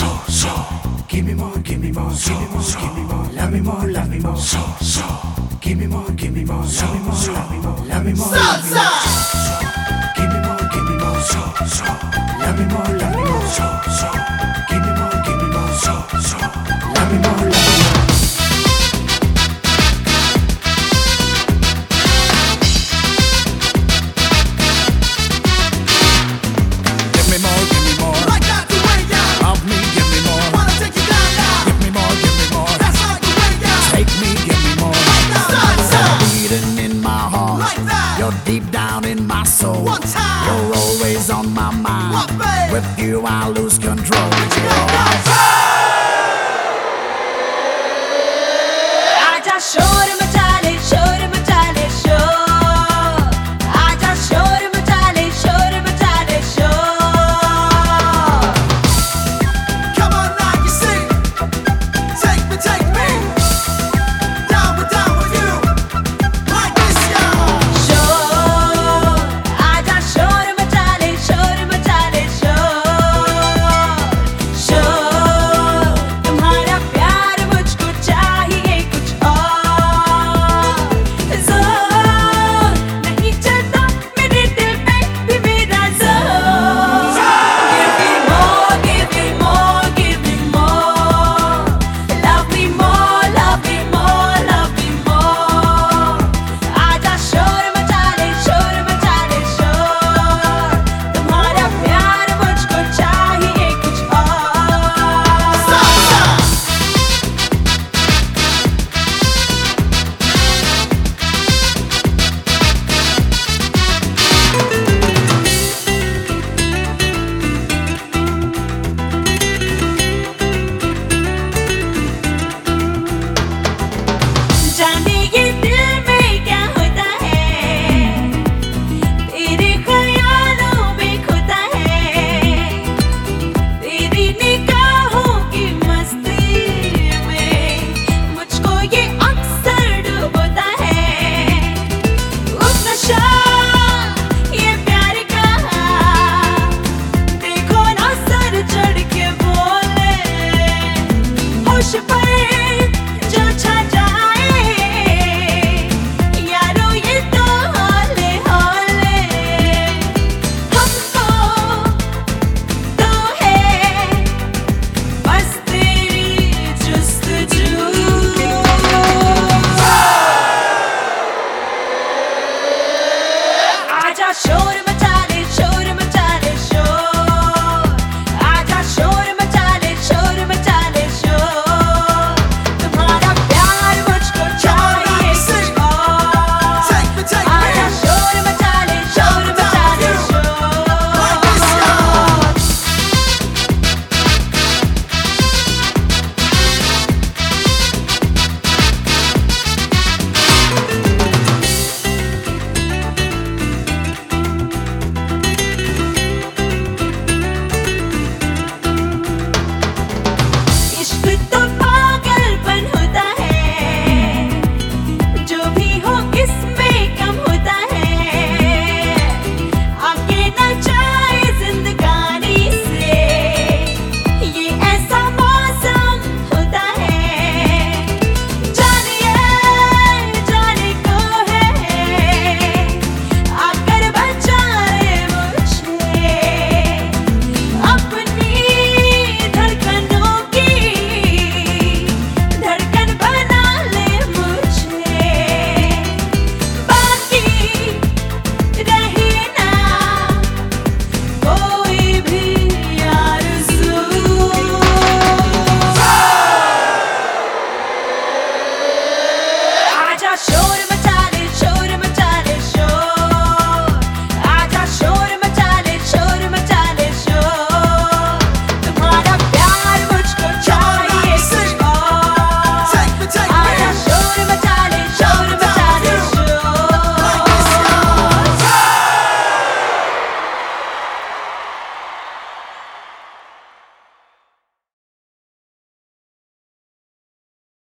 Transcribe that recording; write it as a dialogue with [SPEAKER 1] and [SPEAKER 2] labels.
[SPEAKER 1] so, so. Give me more, give me more, give me more, give me more. Love me more, love me more, so, so. Give me more, give me more, love me more, love me more, love me more, love me more. Me
[SPEAKER 2] Like
[SPEAKER 3] deep down in my soul.
[SPEAKER 2] One time.
[SPEAKER 3] You're always on my mind. With you, I lose control.